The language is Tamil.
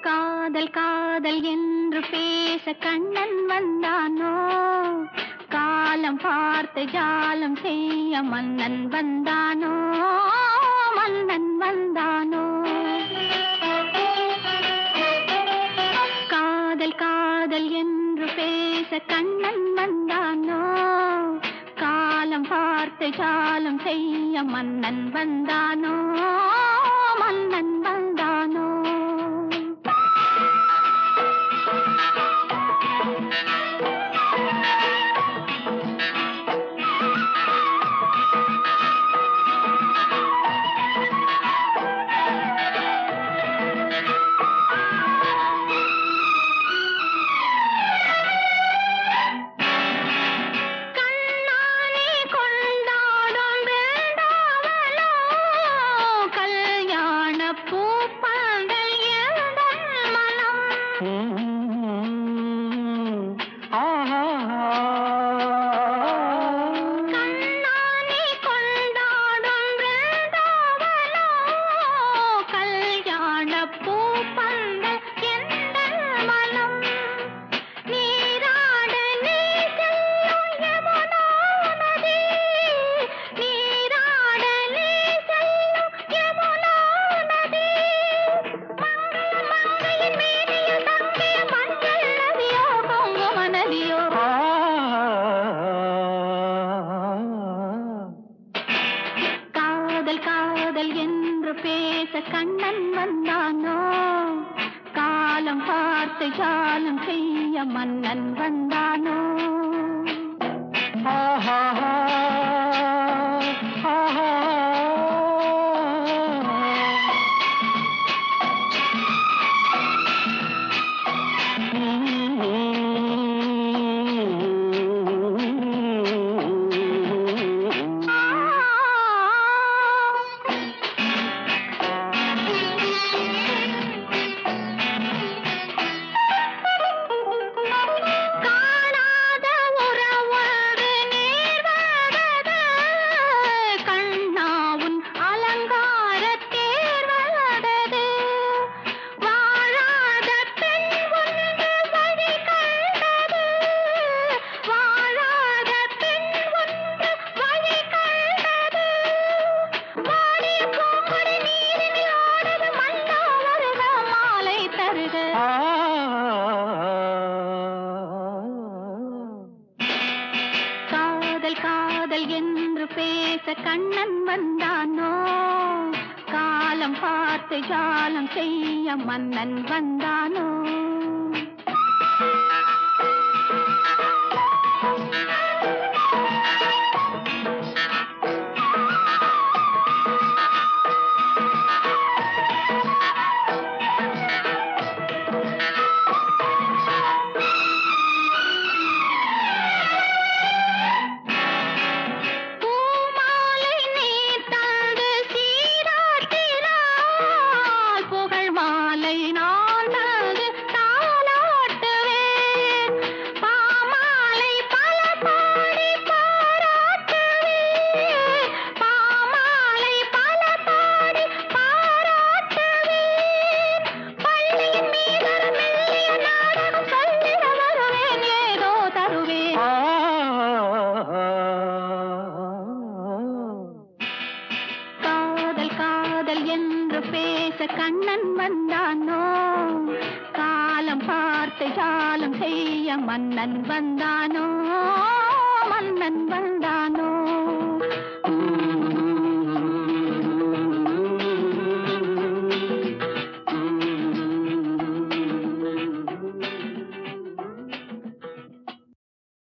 காதல் காதல் என்று பேச கண்ணன் வந்தானோ? காலம் பார்த்து ஜாலம் செய்ய மன்னன் வந்தானோ? மன்னன் வந்தானோ? காதல் காதல் என்று பேச பேச கண்ணன் வந்தானோ? காலம் பார்த்து ஜாலம் செய்ய மன்னன் வந்தானோ? கல்யாண காதல் காதல் என்று பேச கண்ணன் வந்தானோ? காலம் பார்த்து ஜாலம் செய்ய மன்னன் வந்தானோ? ஆஹா. காதல் என்று பேச கண்ணன் வந்தானோ? காலம் பார்த்து ஜாலம் செய்ய மன்னன் வந்தானோ? கண்ணன் வந்தானோ? காலம் பார்த்து ஜாலம் செய்ய மன்னன் வந்தானோ? மன்னன் வந்தானோ?